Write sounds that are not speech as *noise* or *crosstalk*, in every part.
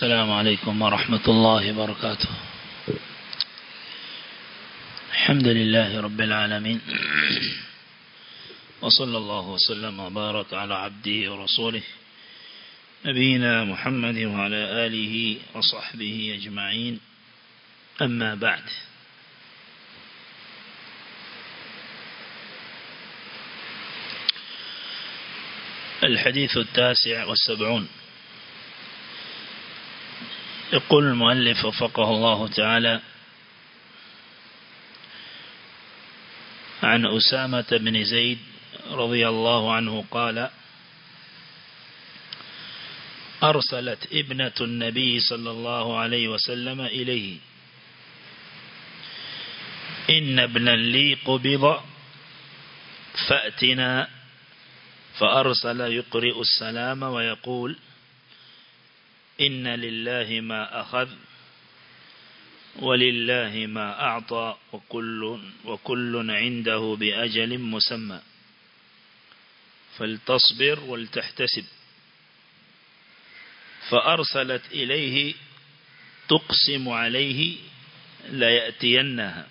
السلام عليكم ورحمة الله وبركاته. الحمد لله رب العالمين. وصلى الله وسلم وبارك على عبده ورسوله نبينا محمد وعلى آله وصحبه أجمعين. أما بعد. الحديث التاسع والسبعون. يقول المؤلف وفقه الله تعالى عن أسامة بن زيد رضي الله عنه قال أرسلت ابنة النبي صلى الله عليه وسلم إليه. إن ابنا لي قبض فأتنا فأرسل يقرئ السلام ويقول إن لله ما أخذ ولله ما أعطى وكل, وكل عنده بأجل مسمى. فلتصبر ولتحتسب. فأرسلت إليه تقسم عليه ليأتينها.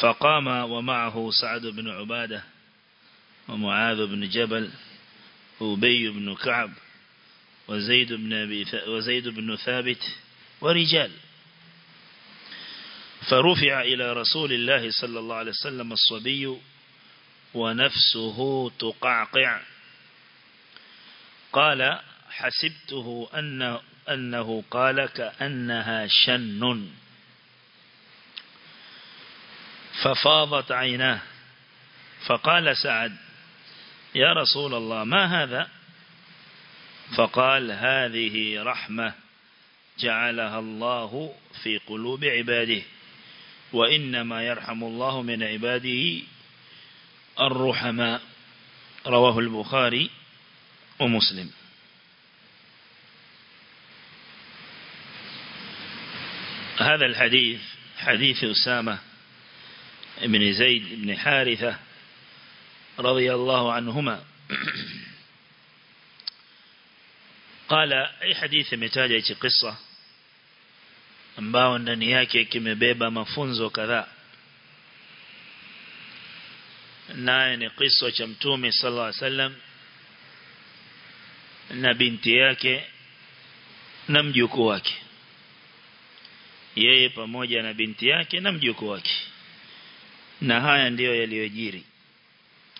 فقام ومعه سعد بن عبادة ومعاذ بن جبل وبي بن كعب وزيد بن, وزيد بن ثابت ورجال. فرفع إلى رسول الله صلى الله عليه وسلم الصبي ونفسه تقعقع. قال حسبته أن أنه قال كأنها شن. ففاضت عيناه. فقال سعد يا رسول الله ما هذا؟ فقال هذه رحمة جعلها الله في قلوب عباده وإنما يرحم الله من عباده الرحماء. رواه البخاري ومسلم. هذا الحديث حديث أسامة بن زيد بن حارثة رضي الله عنهما. *clears throat* qala hii hadithi imetaja hichi kisa ambao ndani yake kimebeba mafunzo kadhaa. Naye ni kisa cha mtume sallallahu alaihi wasallam na binti yake na mjukuu wake. Yeye pamoja na binti yake na mjukuu wake. Na haya ndiyo yaliyojiri.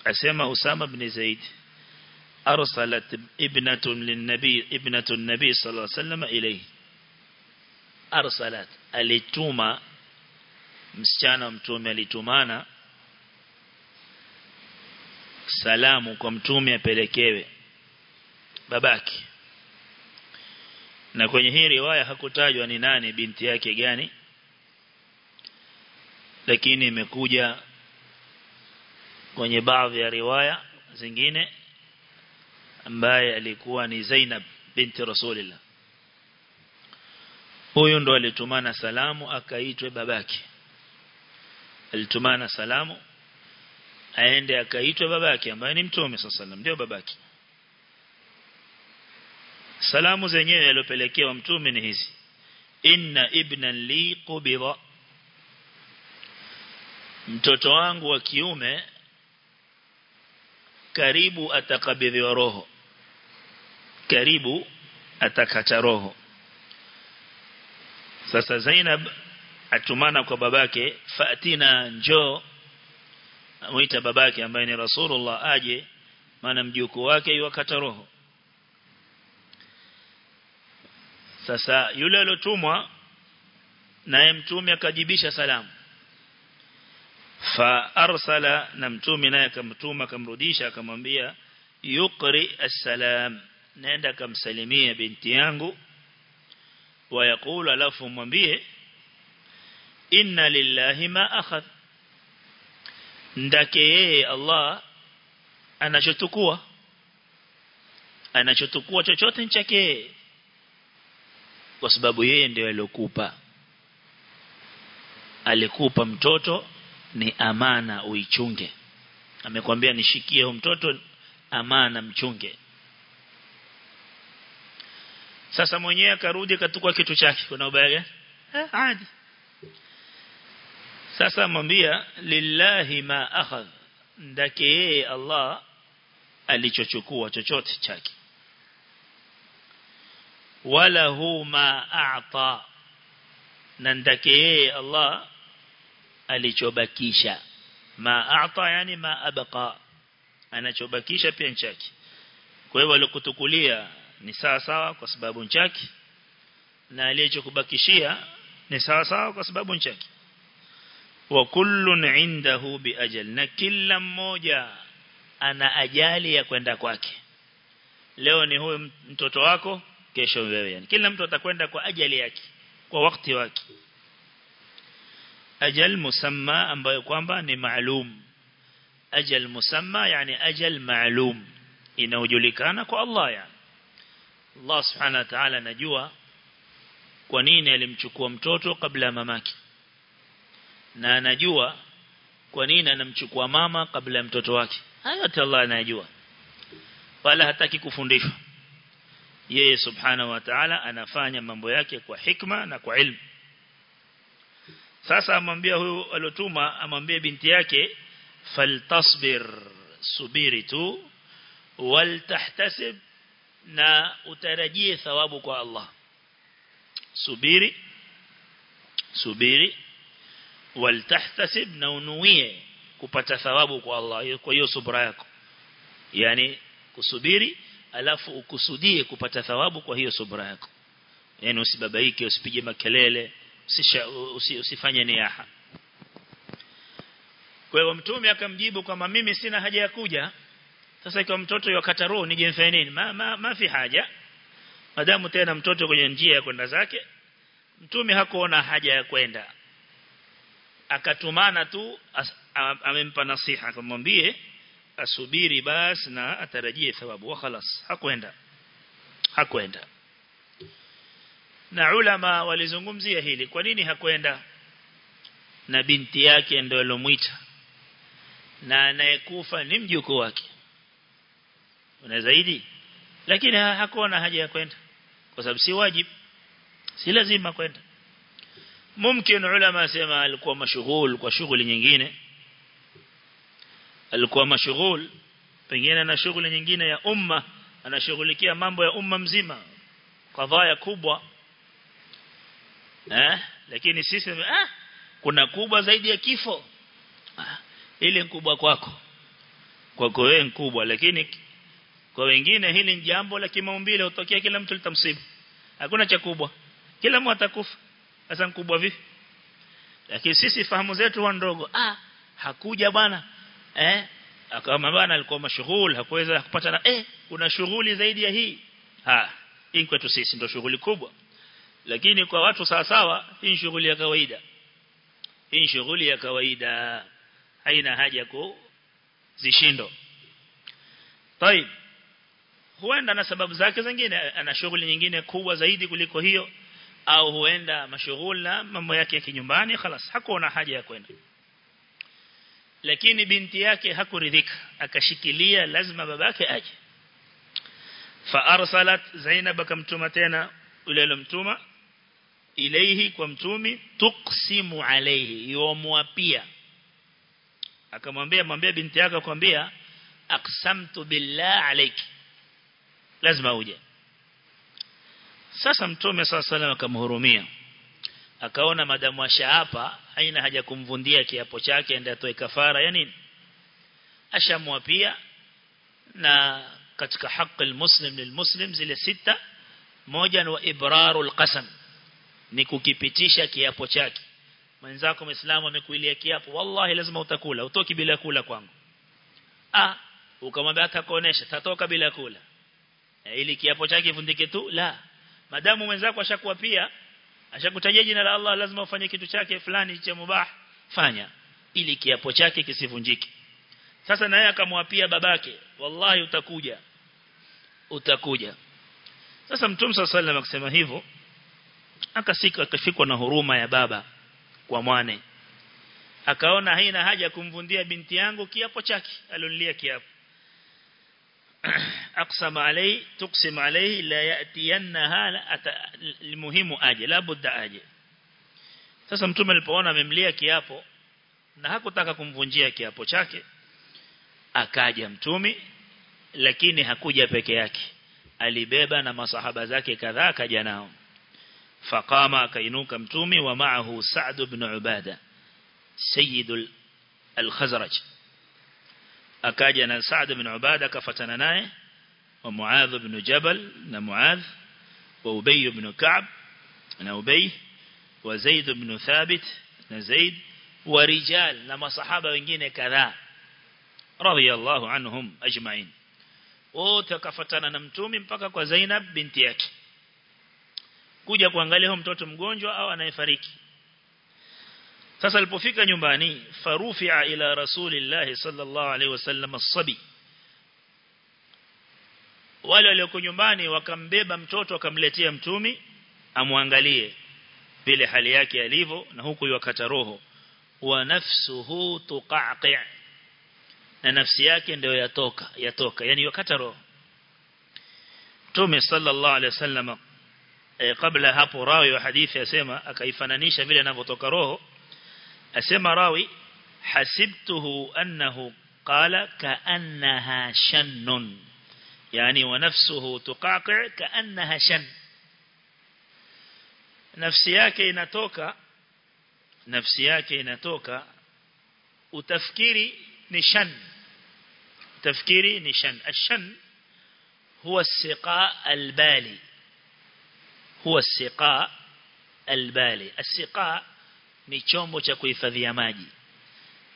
Asema Usama bin Zaid arsalat للنبي linnabi النبي صلى الله عليه وسلم ilayhi arsalat alituma msichana mtume alitumana salamu kwa mtume apelekewe babaki na kwenye hii riwaya hakutajwa ni nani binti yake gani lakini imekuja kwenye baadhi ya riwaya zingine ambaye alikuwa ni Zainab binti Rasulillah. Huyo ndo alitumana salamu akaitwe babake. Alitumana salamu aende akaitwe babake ambaye ni mtume sallallahu ndio babake. Salamu zenyewe aliyopelekewa mtume ni hizi. Inna ibnan li qubira mtoto wangu wa kiume karibu atakabidhiwa roho. Karibu atakata roho. Sasa Zainab atumana kwa babake fatina njoo. Amuita babake ambaye ni Rasulullah aje maana mjukuu wake yuwakata roho. Sasa yule alotumwa naye mtume akajibisha salamu fa arsala na mtume naye akamtuma akamrudisha akamwambia yuqri assalam naenda akamsalimia binti yangu. Wayakula alafu mwambie inna lillahi ma akhadh. Ndake yeye Allah anachotukua. Anachotukua chochote ni chake kwa sababu yeye ndio aliokupa. Alikupa mtoto ni amana uichunge. Amekwambia nishikie huyo mtoto amana mchunge. Sasa mwenyewe akarudi katukua kitu chake. Kuna ubaya gani? Eh adi sasa mwambia lillahi ma akhadh. Ndake yeye Allah alichochukua chochote chake. Wala hu ma a'ta. Na ndake yeye Allah alichobakisha. Ma aata yani ma abqa. Anachobakisha pia nchaki kwa hiyo walikutukulia ni sawa sawa kwa sababu nchaki na aliyechokubakishia ni sawa sawa kwa sababu nchaki wa kullun indahu bi ajal. Na kila mmoja ana ajali ya kwenda kwake. Leo ni huyu mtoto wako kesho wewe. Yani kila mtu atakwenda kwa ajali yake kwa wakati wake ajal musamma ambayo kwamba ni maalum. Ajal musamma yani ajal maalum. Inaojulikana kwa Allah yani. Allah subhanahu wa ta'ala anajua kwa nini alimchukua mtoto kabla ya mamake. Na anajua kwa nini anamchukua mama kabla ya mtoto wake. Hayo wala hataki kufundishwa. Yeye subhanahu wa ta'ala anafanya mambo yake kwa hikma na kwa ilmu sasa amwambia huyu alotuma amwambie binti yake faltasbir subiri tu waltahtasib na utarajie thawabu kwa Allah. Subiri subiri waltahtasib na unuie kupata thawabu kwa Allah kwa hiyo subra yako. Yani kusubiri alafu ukusudie kupata thawabu kwa hiyo subra yako. Yani usibabaike usipige makelele usifanye niaha. Kwa hiyo mtume akamjibu kwamba mimi sina haja ya kuja. Sasa ikiwa mtoto yakata roho nije mfanye nini? Ma, ma, ma fi haja. Madamu tena mtoto kwenye njia ya kwenda zake. Mtume hakuona haja ya kwenda. Akatumana tu amempa nasiha akamwambie asubiri basi na atarajie thawabu. Wa khalas hakwenda. Hakwenda na ulama walizungumzia hili. Kwa nini hakwenda? Na binti yake ndio alomwita. Na anayekufa ni mjukuu wake. Una zaidi? Lakini hakuona haja ya kwenda. Kwa sababu si wajibu. Si lazima kwenda. Mumkin ulama sema alikuwa mashughul kwa shughuli nyingine. Alikuwa mashughul pengine na shughuli nyingine ya umma anashughulikia mambo ya umma mzima. Kadhaa kubwa eh? Lakini sisi ah kuna kubwa zaidi ya kifo. Ah, ile kubwa kwako. Kwako wewe kubwa lakini kwa wengine hili ni jambo la kimaumbile utokea kila mtu litamsibu. Hakuna cha kubwa. Kila mtu atakufa. Sasa mkubwa vipi? Lakini sisi fahamu zetu wa ndogo. Ah hakuja bwana. Eh akama bwana alikuwa mashughul hakuweza kupata na eh kuna shughuli zaidi ya hii. Ha hii kwetu sisi ndio shughuli kubwa lakini kwa watu sawa sawa hii shughuli ya kawaida hii shughuli ya kawaida haina haja ku zishindo طيب huenda na sababu zake zingine ana shughuli nyingine kubwa zaidi kuliko hiyo au huenda mashughuli na mambo yake ya kinyumbani خلاص hakuona haja ya kwenda lakini binti yake hakuridhika akashikilia lazima babake aje fa arsalat Zainab akamtuma tena yule alomtuma ilayhi kwa mtumi tuksimu alayhi yomwapia akamwambia mwambie binti yako akwambia aqsamtu billah alayki. Lazima uje. Sasa mtume sallallahu alayhi akamhurumia. Akaona madamu ashaapa haina haja kumvundia kiapo chake ende atoe kafara ya nini? Ashamwapia na katika haki muslim lilmuslim zile sita moja ni ibrarul qasam ni kukipitisha kiapo chake. Mwenzako muislamu amekuilia kiapo wallahi lazima utakula utoki bila kula kwangu. Ah ukamwambia hata kuonesha tatoka bila kula. E, ili kiapo chake vundike tu la. Madamu mwenzako ashakuwa pia ashakutajia jina la Allah lazima ufanye kitu chake fulani cha mubah fanya ili kiapo chake kisivunjike. Sasa naye akamwapia babake wallahi utakuja utakuja. Sasa mtume sallallahu alaihi akisema hivyo akasika akafikwa na huruma ya baba kwa mwane akaona haina haja kumvundia binti yangu kiapo chake alonilia kiapo. *clears throat* Aqsam alai tuqsim alai la yatiyannaha limuhimu aje la budda aje. Sasa mtume alipoona amemlia kiapo na hakutaka kumvunjia kiapo chake akaja mtume lakini hakuja peke yake. Alibeba na masahaba zake kadhaa kaja nao faqama akainuka mtumi wa ma'ahu Sa'd ibn Ubada sayyid al-Khazraj akaja na Sa'd ibn Ubada akafatana naye wa Muadh ibn Jabal na Muadh wa Ubay ibn Ka'b na Ubay wa Zaid ibn Thabit na Zaid wa rijal na masahaba wengine kadhaa radiyallahu anhum ajma'in wote wakafatana na mtumi mpaka kwa Zainab binti yake kuja kuangalia mtoto mgonjwa au anayefariki. Sasa alipofika nyumbani farufi'a ila rasulillahi sallallahu alaihi wasallam as-sabi. Wale walioko nyumbani wakambeba mtoto wakamletea mtumi amwangalie vile hali yake alivyo na huku yakata roho. Wa nafsuhu tuqaqi' na nafsi yake ndio yatoka yatoka yani yakata roho. Mtume sallallahu alaihi wasallam e, kabla hapo rawi wa hadithi asema akaifananisha vile anavyotoka roho asema rawi hasibtuhu annahu qala kaannaha shannun yani wa nafsuhu tuqaqi kaannaha shan nafsi yake inatoka nafsi yake inatoka utafikiri ni shan ni shan ashan huwa siqa albali huwa siqa albali asiqa ni chombo cha kuhifadhia maji.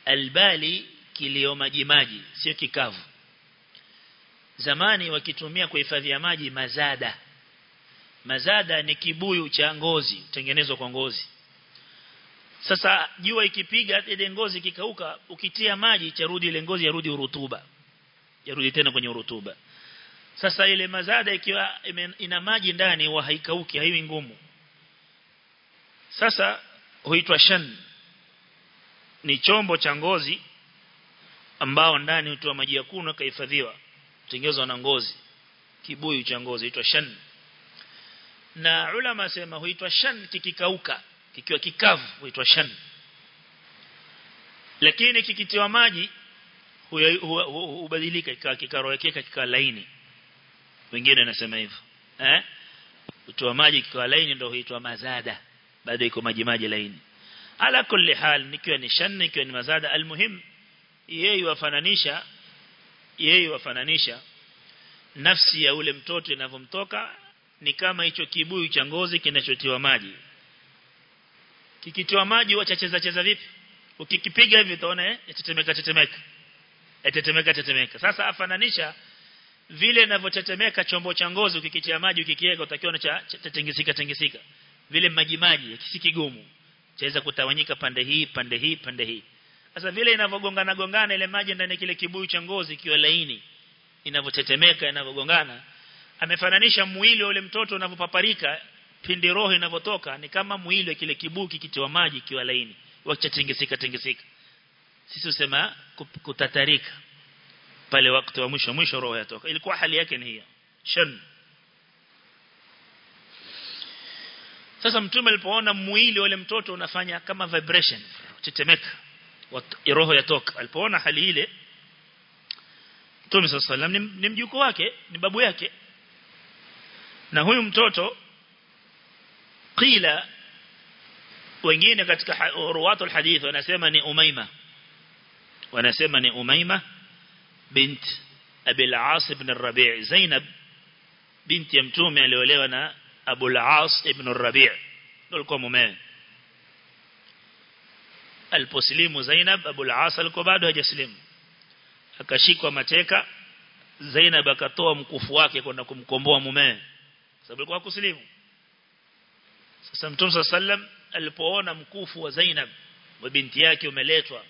albali kilio maji maji sio kikavu. Zamani wakitumia kuhifadhia maji mazada. Mazada ni kibuyu cha ngozi tengenezwa kwa ngozi. Sasa jua ikipiga ile ngozi kikauka ukitia maji charudi ile ngozi yarudi urutuba. Yarudi tena kwenye urutuba sasa ile mazada ikiwa ina maji ndani wa haikauki haiwi ngumu. Sasa huitwa shan. Ni chombo cha ngozi ambao ndani hutoa maji ya kunywa kahifadhiwa tengenezwa na ngozi. Kibuyu cha ngozi huitwa shan. Na ulama sema huitwa shan kikikauka kikiwa kikavu huitwa shan. Lakini kikitiwa maji hubadilika kikawa kikarowekeka kikawa laini wengine nasema hivyo. Eh? Utoa maji kwa laini ndio huitwa mazada. Baada iko maji maji laini. Ala kulli hal nikiwa ni shanne nikiwa ni mazada almuhim yeye wafananisha yeye wafananisha nafsi ya ule mtoto inavyomtoka ni kama hicho kibuyu cha ngozi kinachotiwa maji. Kikitiwa maji wachacheza chacheza cheza vipi? Ukikipiga hivi utaona eh tetemeka tetemeka tetemeka tetemeka sasa afananisha vile inavyotetemeka chombo cha ngozi ukikitia maji ukikiweka utakiona cha tetengisika tengisika vile maji maji kisi kigumu chaweza kutawanyika pande hii pande hii pande hii. Sasa vile inavyogongana gongana ile maji ndani kile kibuyu cha ngozi kiwa laini inavyotetemeka inavyogongana amefananisha mwili ule mtoto unavyopaparika pindi roho inavyotoka ni kama mwili wa kile kibuyu kikitiwa maji kiwa laini wakitingisika tengisika sisi usema kutatarika pale wakati wa mwisho mwisho roho yatoka. Ilikuwa hali yake ni hiyo shan sasa mtume alipoona mwili wale mtoto unafanya kama vibration tetemeka roho yatoka. Alipoona hali ile mtume sallallahu ni mjukuu wake ni babu yake. Na huyu mtoto qila wengine katika ruwatul hadith wanasema ni umaima. Wanasema ni umaima bint Abi al-As ibn al-Rabi' Zainab binti ya mtume aliolewa na Abu al-As ibn al-Rabi' alikuwa mumewe. Aliposlimu Zainab Abu al-As alikuwa bado hajasilimu akashikwa mateka Zainab akatoa mkufu wake kwenda kumkomboa mumewe. Sababu alikuwa kuslimu sasa Mtume sallam alipoona mkufu wa Zainab wa binti yake umeletwa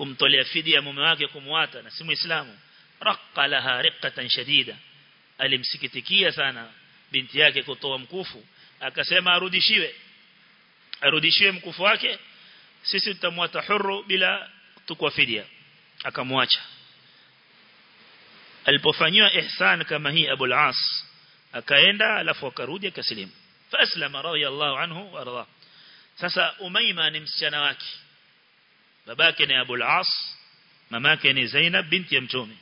kumtolea fidia mume wake kumwata na si muislamu. Raqqa laha riqatan shadida. Alimsikitikia sana binti yake kutoa mkufu. Akasema arudishiwe. Arudishiwe mkufu wake. Sisi tutamwata huru bila tukwa fidia akamwacha. Alipofanywa ihsan kama hii Abu al-As akaenda alafu akarudi akasilimu. Faslama radiyallahu anhu warda sasa umaima ni msichana wake babake ni Abu al-As mamake ni Zainab binti ya mtume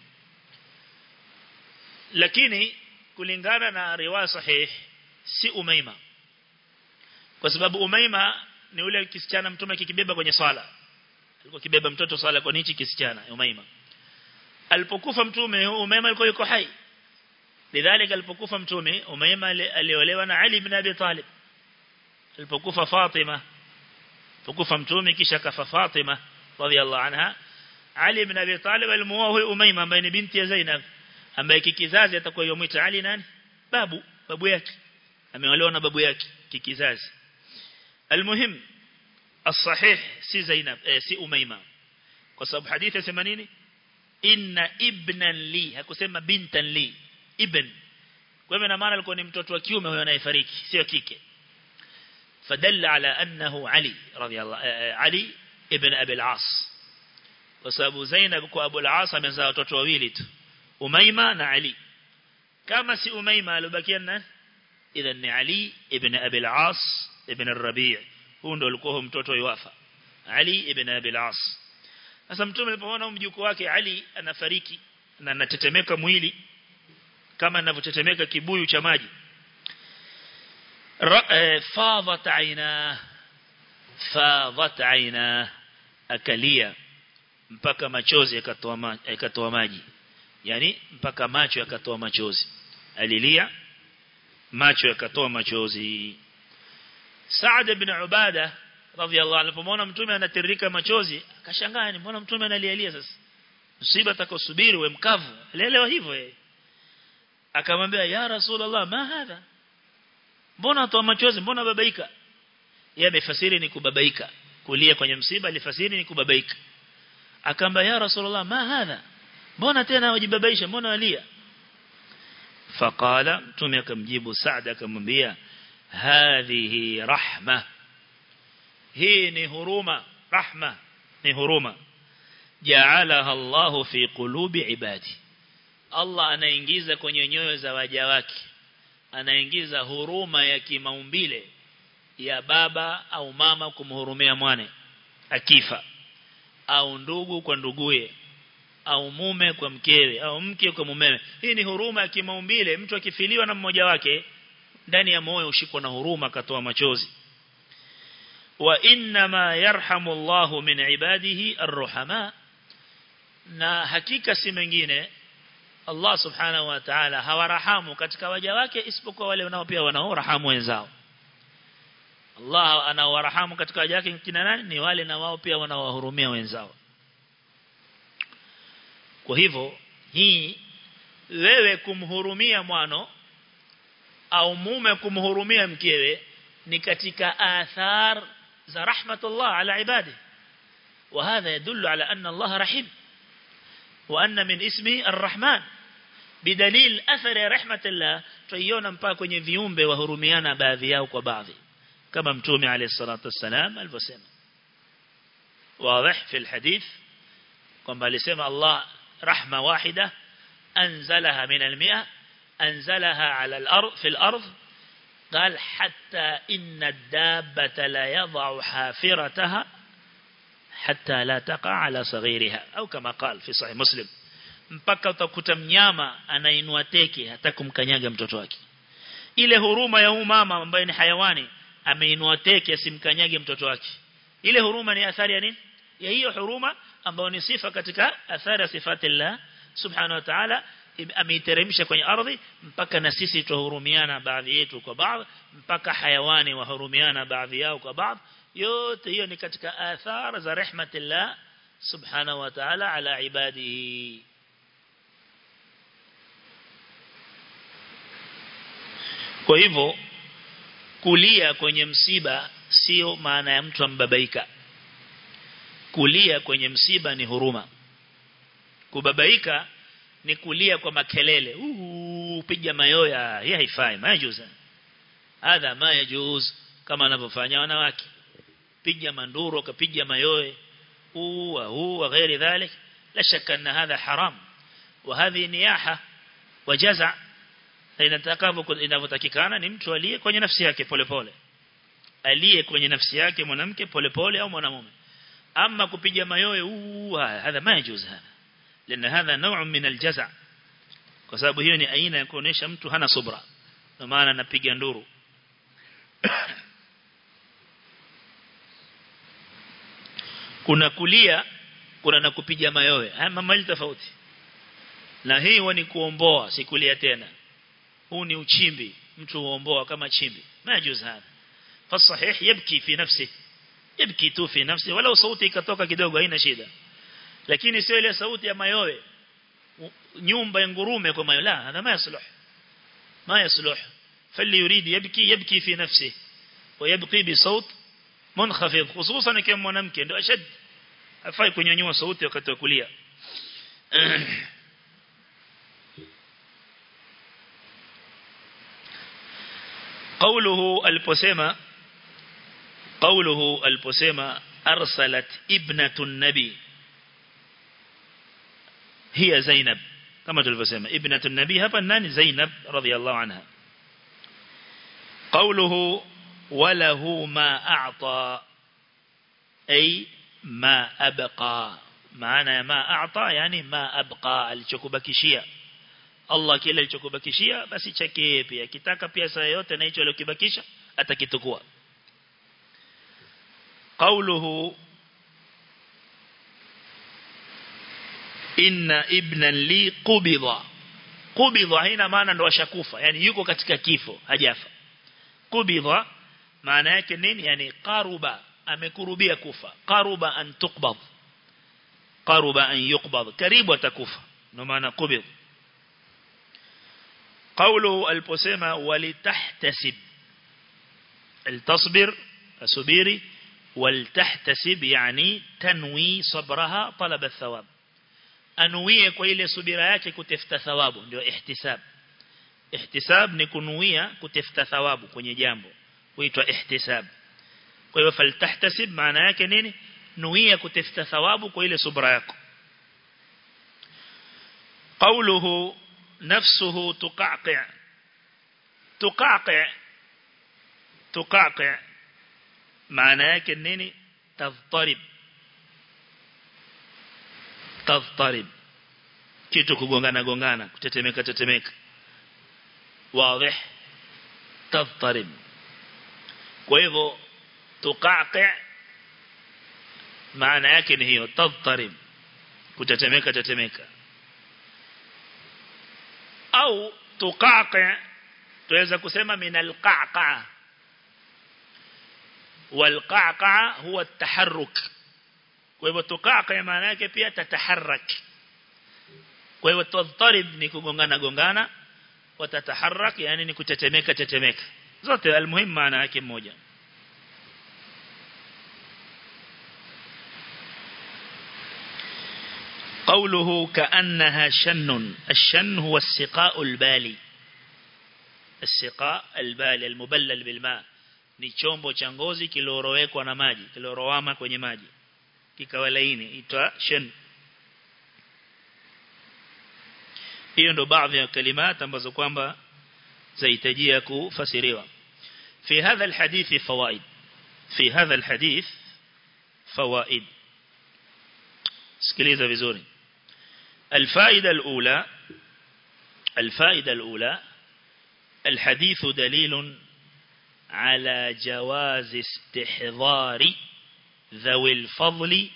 lakini kulingana na riwaya sahih si Umaima. Kwa sababu Umaima ni ule kisichana mtume kikibeba kwenye swala. Alikuwa kibeba mtoto swala kwa nichi kisichana Umaima? Alipokufa mtume Umaima alikuwa yuko hai. Lidhalika alipokufa mtume Umaima aliolewa na Ali ibn Abi Talib. Alipokufa Fatima alipokufa mtume kisha kafa Fatima رضي الله عنها علي بن أبي طالب الموهي أميمة بين بنت زينب. ام أما كيكيزاز يتقوى يوم علي نان بابو بابو ياكي. أما يقولون بابو ياكي كيكيزاز المهم الصحيح سي زينب آه سي أميمة. قصب حديث سمانيني إن ابنا لي هكو سيما بنتا لي ابن. kwa maana maana alikuwa ni mtoto wa kiume huyo anayefariki sio kike fadalla ala annahu ali radiyallahu ibn abi al-as. Kwa sababu Zainab kwa Abu al-As amezaa watoto wawili tu Umaima na Ali. Kama si Umaima alibakia nani? Idhan ni Ali ibn Abi al-As ibn al-Rabi' huyo ndo alikuwa mtoto yuafa. Ali ibn Abi al-As. Sasa mtume alipoona mjukuu wake Ali anafariki na anatetemeka mwili kama anavyotetemeka kibuyu cha maji. Fadhat aina fadhat aina akalia mpaka machozi yakatoa ma, maji. Yani mpaka macho yakatoa machozi. Alilia macho yakatoa machozi. Saad ibn Ubada radhiallahu alipomwona mtume anatirika machozi akashangaa ni mbona mtume analialia sasa? Msiba atakosubiri we mkavu. Alielewa hivyo yeye. Akamwambia ya rasulullah ma hadha? Mbona atoa machozi? Mbona babaika yeye amefasiri ni kubabaika kulia kwenye msiba alifasiri ni kubabaika. Akamba ya rasulullah ma hadha? Mbona tena wajibabaisha mbona walia? Faqala mtume akamjibu Saad akamwambia hadhihi rahma. Hii ni huruma rahma ni huruma. Jaalaha Allah fi qulubi ibadi. Allah anaingiza kwenye nyoyo za waja wake anaingiza huruma ya kimaumbile ya baba au mama kumhurumia mwane akifa. Au ndugu kwa nduguye au mume kwa mkewe au mke kwa mumewe. Hii ni huruma ya kimaumbile. Mtu akifiliwa na mmoja wake ndani ya moyo ushikwa na huruma akatoa machozi. Wa inma yarhamu Allahu min ibadihi arruhama. Na hakika si mengine Allah subhanahu wa ta'ala hawarahamu katika waja wake isipokuwa wale wanao pia wenzao Allah anawarahamu katika waja wake kina nani ni wale na wao pia wanaowahurumia wenzao kwa hivyo hii wewe kumhurumia mwano au mume kumhurumia mkewe ni katika athar za rahmatullah ala ibadi وهذا يدل على أن الله رحيم وأن من اسمه الرحمن بدليل أثر رحمة الله تيونا mpaka kwenye viumbe wahurumiana baadhi Kama mtume عليه الصلاة والسلام alivyosema واضح في الحديث؟ kwamba alisema Allah رحمة واحدة أنزلها من المئة أنزلها على الأرض في الأرض. قال حتى إن الدابة لا يضع حافرتها حتى لا تقع على صغيرها. أو كما قال في صحيح مسلم mpaka utakuta mnyama anainua teke hata kumkanyaga mtoto wake. Ile huruma ya mama ambaye ni hayawani ameinua teke asimkanyage mtoto wake. Ile huruma ni athari ya nini? Ya hiyo huruma ambayo ni sifa katika athari ya sifatillah subhanahu wa ta'ala ameiteremsha kwenye ardhi mpaka na sisi tuhurumiana baadhi yetu kwa baadhi mpaka hayawani wahurumiana baadhi yao kwa baadhi. Yote hiyo ni katika athari za rahmatillah subhanahu wa ta'ala ala ibadihi. Kwa hivyo kulia kwenye msiba sio maana ya mtu ambabaika. Kulia kwenye msiba ni huruma. Kubabaika ni kulia kwa makelele. Upiga mayoya. Hii haifai. Majuzi hadha mayajuz kama anavyofanya wanawake. Piga manduro kapiga mayoe. Huwa huwa ghairi dhalik. La shakka anna hadha haram. Wa hadhi niyaha. Wa jaza' na inatakavyo inavyotakikana ni mtu aliye kwenye nafsi yake polepole. Aliye kwenye nafsi yake mwanamke polepole au mwanamume. Ama kupiga mayoe huu hadha majuz hadha lina hadha nau min aljaza. Kwa sababu hiyo ni aina ya kuonesha mtu hana subra. Kwa maana anapiga nduru. *coughs* Kuna kulia kuna na kupiga mayowe. Haya mambo tofauti. Na hii ni kuomboa sikulia tena. Huu ni uchimbi mtu huomboa kama chimbi majuz hapa fasahih yabki fi nafsi yabki tu fi nafsi wala sauti ikatoka kidogo haina shida lakini sio ile sauti ya mayowe nyumba ya ngurume kwa mayowe la hadha ma yasluh ma yasluh فاللي يريد يبكي يبكي في نفسه ويبقي بصوت منخفض خصوصا كم mwanamke ndio ashad afai kunyanyua sauti wakati wa kulia قوله البسيمة قوله البسيمة أرسلت ابنة النبي. هي زينب كما تلبسيمة ابنة النبي هفا الناني زينب رضي الله عنها. قوله وله ما أعطى أي ما أبقى. معنى ما أعطى يعني ما أبقى الشكوبكشية Allah kile alichokubakishia basi chake pia kitaka pia saa yote na hicho alichokibakisha atakitukua قوله inna ibnan li qubida qubida haina maana ndo ashakufa yani yuko katika kifo hajafa qubida maana yake nini yani qaruba amekurubia kufa qaruba an tuqbad qaruba an yuqbad karibu atakufa ndo maana qubida قوله البسمة ولتحتسب. التصبر السبيري ولتحتسب يعني تنوي صبرها طلب الثواب. أنوية كويلة سبيرياك كتفت ثواب جو احتساب. احتساب نكونوية كتفت ثواب كوني جامبو ويتو احتساب. كويل فلتحتسب معناها كنين نوية كتفت ثواب كويل سبرياك قوله نفسه تقعقع تقعقع تقعقع معنى yake nini تضطرب تضطرب kitu kugongana gongana kutetemeka tetemeka wazi تضطرب kwa hivyo tuqaqi maana yake ni hiyo tadtarib kutetemeka tetemeka au tuqaqa tuweza kusema min alqaqa. Walqaqa huwa ataharruk kwa hivyo tuqaqa maana yake pia tataharrak. Kwa hivyo tadtarib ni kugongana gongana watataharrak yani ni kutetemeka tetemeka zote almuhim maana yake moja قوله كأنها شن الشن هو السقاء البالي السقاء البالي المبلل بالماء ni chombo cha ngozi kilorowekwa na maji kilorowama kwenye maji kikawa laini itwa shan hiyo ndo baadhi ya kalimat ambazo kwamba zahitajia kufasiriwa fi hadha alhadith fawaid fi hadha alhadith fawaid sikiliza vizuri الفائدة الأولى الفائدة الأولى الحديث دليل على جواز استحضار ذوي الفضل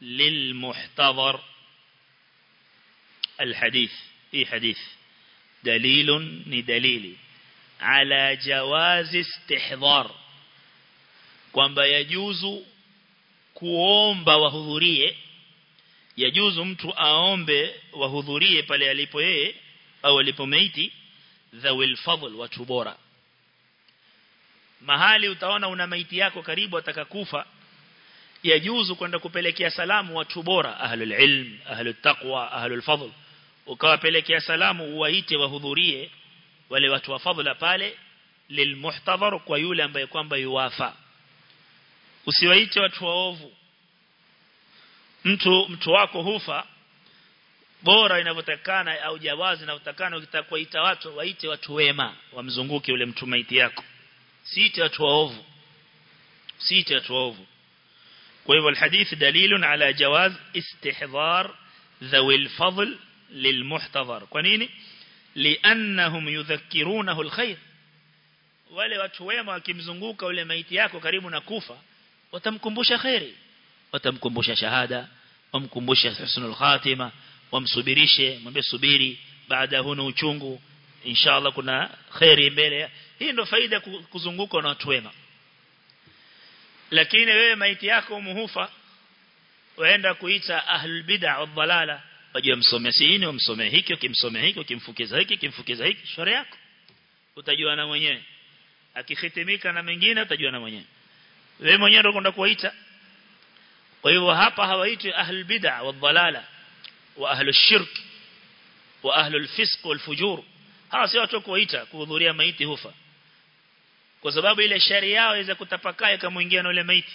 للمحتضر. الحديث اي حديث؟ دليل ندليل على جواز استحضار kwamba yajuzu kuomba wahudhurie yajuzu mtu aombe wahudhurie pale alipo yeye au alipo maiti dhawil fadl watu bora. Mahali utaona una maiti yako karibu atakakufa yajuzu kwenda kupelekea salamu watu bora ahlul ilm ahlut taqwa ahlul fadl. Ukawapelekea salamu uwaite wahudhurie wale watu wa fadhila pale lilmuhtadhar kwa yule ambaye kwamba yuwafa. Usiwaite watu waovu mtu mtu wako hufa bora inavyotakana au jawazi inavyotakana ukitaka kuita watu waite watu wema wamzunguke ule mtu maiti yako siite watu waovu siite watu waovu kwa hivyo alhadith dalilun ala jawaz istihdhar dhawi alfadl lilmuhtadhar kwa nini liannahum yudhakkirunahu alkhair wale watu wema wakimzunguka ule maiti yako karibu na kufa watamkumbusha khairi watamkumbusha shahada wamkumbusha husnul khatima wamsubirishe mwambie subiri baada huna uchungu inshallah kuna khairi mbele. Hii ndio faida kuzunguka na watu wema. Lakini wewe maiti yako muhufa waenda kuita ahlul bid'a wa dalala waje msomea sini umsomee hiki ukimsomea hiki ukimfukiza hiki ukimfukiza hiki shauri yako. Utajua na mwenyewe. Akihitimika na mengine utajua na mwenyewe. Wewe mwenyewe ndio kwenda kuita kwa hivyo hapa hawaitwi ahlul bid'ah wal dalala wa ahlul shirk wa ahlul fisq wal fujur. Hawa si watu kuita kuhudhuria maiti hufa. Kwa sababu ile sharia yao iweza kutapakaa ikamwingia na ile maiti.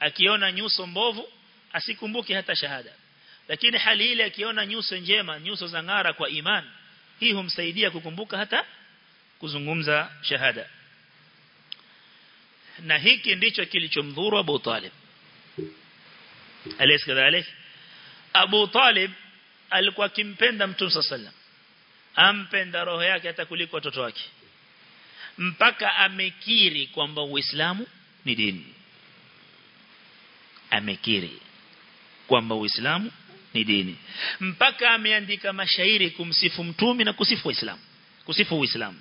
Akiona nyuso mbovu asikumbuki hata shahada. Lakini hali ile akiona nyuso njema nyuso za ngara kwa iman hii humsaidia kukumbuka hata kuzungumza shahada. Na hiki ndicho kilichomdhuru Abu Talib alayhi kadhalik Abu Talib alikuwa akimpenda Mtume sallam ampenda roho yake hata kuliko watoto wake mpaka amekiri kwamba Uislamu ni dini amekiri kwamba Uislamu ni dini mpaka ameandika mashairi kumsifu mtume na kusifu Uislamu kusifu Uislamu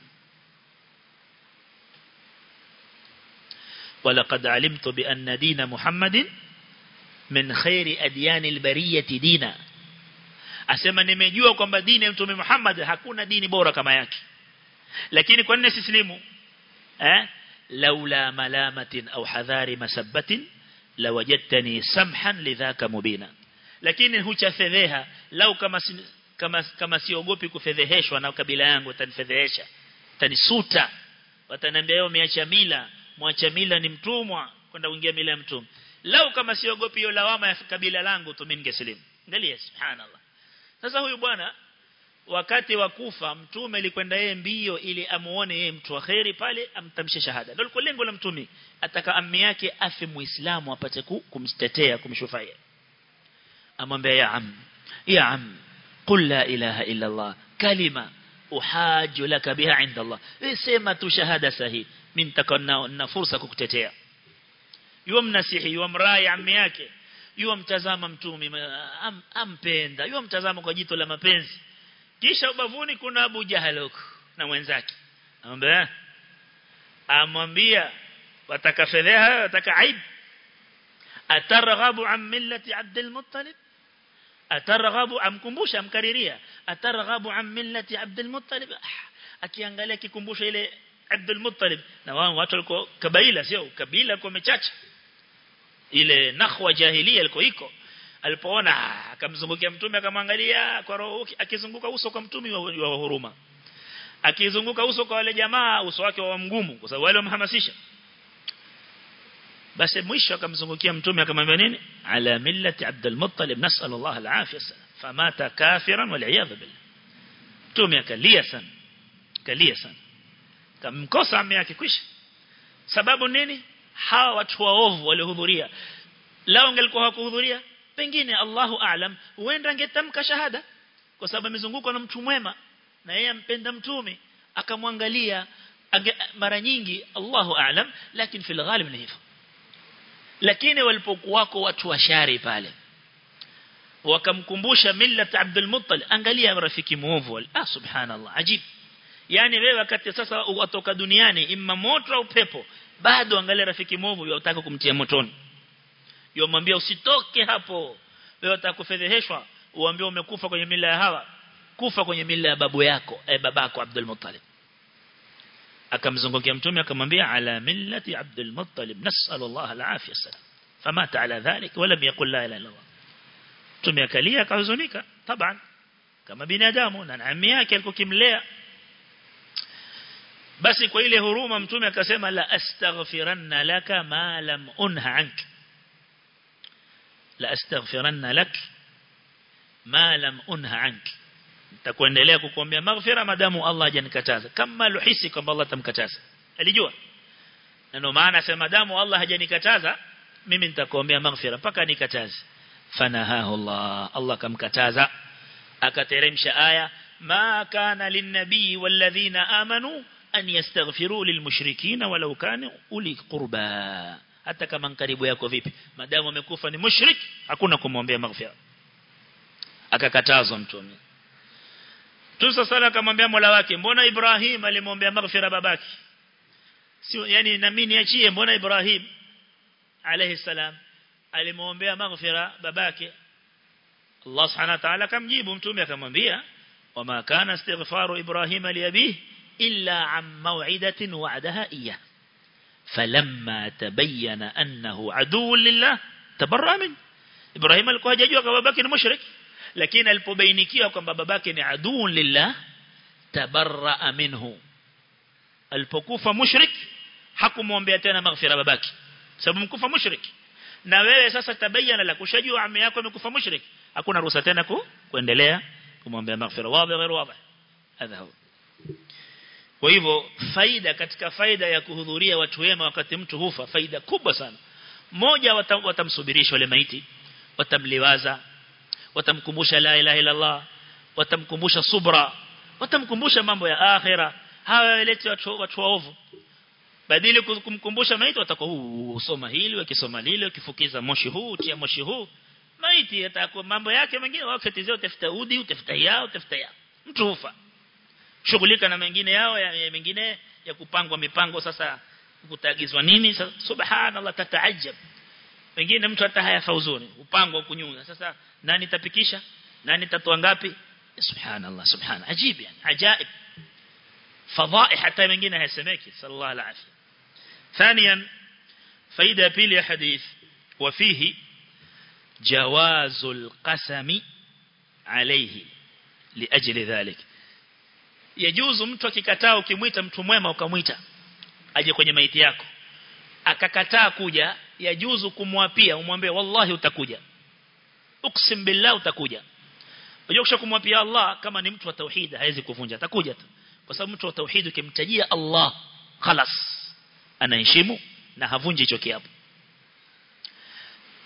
ولقد علمت بأن دين محمد min khairi adyani albariyati dina. Asema nimejua kwamba dini ya mtume Muhammad hakuna dini bora kama yake. Lakini kwa nini sislimu eh? Laula malamatin au hadhari masabatin lawajadtani samhan lidhaka mubina. Lakini huchafedheha lau kama kama kama siogopi kufedheheshwa na kabila yangu tanifedhehesha tanisuta wataniambia leo miacha mila mwacha mila ni mtumwa kwenda kuingia mila ya mtumwa lau kama siogopi hiyo lawama ya kabila langu tu mimi ningesilimu. Angalia subhanallah. Sasa huyu bwana wakati wa kufa mtume alikwenda yeye mbio ili amuone yeye mtu waheri pale amtamshe shahada. Ndio liko lengo la mtume ataka ammi yake afi muislamu apate kumstetea kumshufaia amwambia ya am ya am qul la ilaha illa allah kalima uhaju laka biha inda allah. Sema tu shahada sahihi. Mimi nitakuwa na fursa kukutetea yuwa mnasihi yuwa mrai ammi yake. Yuwa mtazama mtumi am, ampenda. Yuwa mtazama kwa jito la mapenzi. Kisha ubavuni kuna Abu Jahal huko na mwenzake. Amwambia amwambia wataka fedheha wataka aib atarghabu an millati Muttalib. Atarghabu amkumbusha amkariria. Atarghabu an millati Abdul Muttalib. Akiangalia kikumbusha ile Abdul Muttalib. Na wao watu walikuwa kabila sio? Kabila kwa mechacha ile nakhwa jahilia ilikuwa iko alipoona akamzungukia mtume akamwangalia kwa roho akizunguka uso kwa mtume wa huruma akizunguka uso kwa wale jamaa uso wake wa mgumu kwa sababu wale wamhamasisha. Basi mwisho akamzungukia mtume akamwambia nini? Ala millati Abdul Muttalib nasallallahu alafia famata kafiran wal iyad billah. Mtume akalia sana kalia sana. Kamkosa ame sababu nini hawa watu waovu waliohudhuria. Lao angelikuwa hakuhudhuria pengine Allahu aalam huenda angetamka shahada. Kwa sababu amezungukwa na mtu mwema na yeye ampenda mtume akamwangalia mara nyingi Allahu aalam lakini fil ghalib ni hivyo. Lakini walipokuwako watu washari pale wakamkumbusha millat Abdul Muttalib angalia rafiki muovu ah subhanallah ajib. Yani wewe wakati sasa watoka duniani imma moto au pepo bado angalia rafiki mwovu yotaka kumtia motoni. Yomwambia usitoke hapo. Wewe utakufedheheshwa. Uambie umekufa kwenye mila ya hawa. Kufa kwenye mila ya babu yako eh babako Abdul Muttalib. Akamzungukia mtume akamwambia ala millati Abdul Muttalib nasallallahu alafia salam famata ala dhalik wala yaqul la ilaha illallah mtume akahuzunika. Taban. Kama binadamu na ammi yake alikuwa kimlea basi kwa ile huruma mtume akasema la astaghfiranna laka ma lam unha ank. La astaghfiranna lak ma lam unha ank. Nitakuendelea kukuombea maghfira madamu Allah hajanikataza. Kama luhisi kwamba Allah tamkataza alijua. Ndio maana sema madamu Allah hajanikataza mimi nitakuombea maghfira mpaka nikataze. Fanahahu Allah. Allah kamkataza akateremsha aya ma kana linnabii walladhina amanu an yastaghfiru lilmushrikina walau kanu uli qurba. Hata kama karibu yako vipi? Madamu amekufa ni mushrik hakuna kumwombea maghfira. Akakatazwa mtume. Tusa sala akamwambia Mola wake mbona Ibrahim alimwombea maghfira babake? Sio yani na mimi niachie mbona Ibrahim alayhi salam alimwombea maghfira babake? Allah subhanahu wa ta'ala kamjibu mtume akamwambia wama kana istighfaru Ibrahim liabihi إلا عن موعدة وعدها إياه. فلما تبين أنه عدو لله تبرأ منه. إبراهيم القهجاج وكباباك مشرك. لكن البوبينيكي وكباباك عدو لله تبرأ منه. البكوفة مشرك حكم ومبيتين مغفرة باباك. سبب مكوفة مشرك. nawewe sasa tabayana la kushaji wa ame مشرك. أكون mushrik hakuna ruhusa tena ku kuendelea kumwambia واضح wa bi ghairi wa kwa hivyo faida katika faida ya kuhudhuria watu wema wakati mtu hufa faida kubwa sana. Moja watamsubirisha wale maiti watamliwaza watamkumbusha la ilaha illa Allah watamkumbusha subra watamkumbusha mambo ya akhira. Hawa walete watu watu waovu. Badili kumkumbusha maiti watakuwa usoma hili wakisoma lile ukifukiza moshi huu tia moshi huu. Maiti atakuwa mambo yake mengine wakati zote utafuta udi utafuta yao utafuta yao mtu hufa shughulika na mengine yao ya, ya mengine ya kupangwa mipango sasa kutagizwa nini subhanallah tataajab wengine mtu hata hayafauzuni upangwa kunyunga sasa nani tapikisha nani tatoa ngapi subhanallah subhana ajib yani ajaib fadhaih hata wengine hayasemeki sallallahu alaihi ثانيا فائده pili ya hadith وفيه جواز القسم عليه لاجل ذلك yajuzu mtu akikataa ukimwita mtu mwema ukamwita aje kwenye maiti yako. Akakataa kuja yajuzu kumwapia umwambie wallahi utakuja. Uksim billah utakuja. Unajua kumwapia Allah kama ni mtu wa tauhid haezi kuvunja atakuja tu. Kwa sababu mtu wa tauhid ukimtajia Allah khalas anaheshimu na havunji hicho kiapo.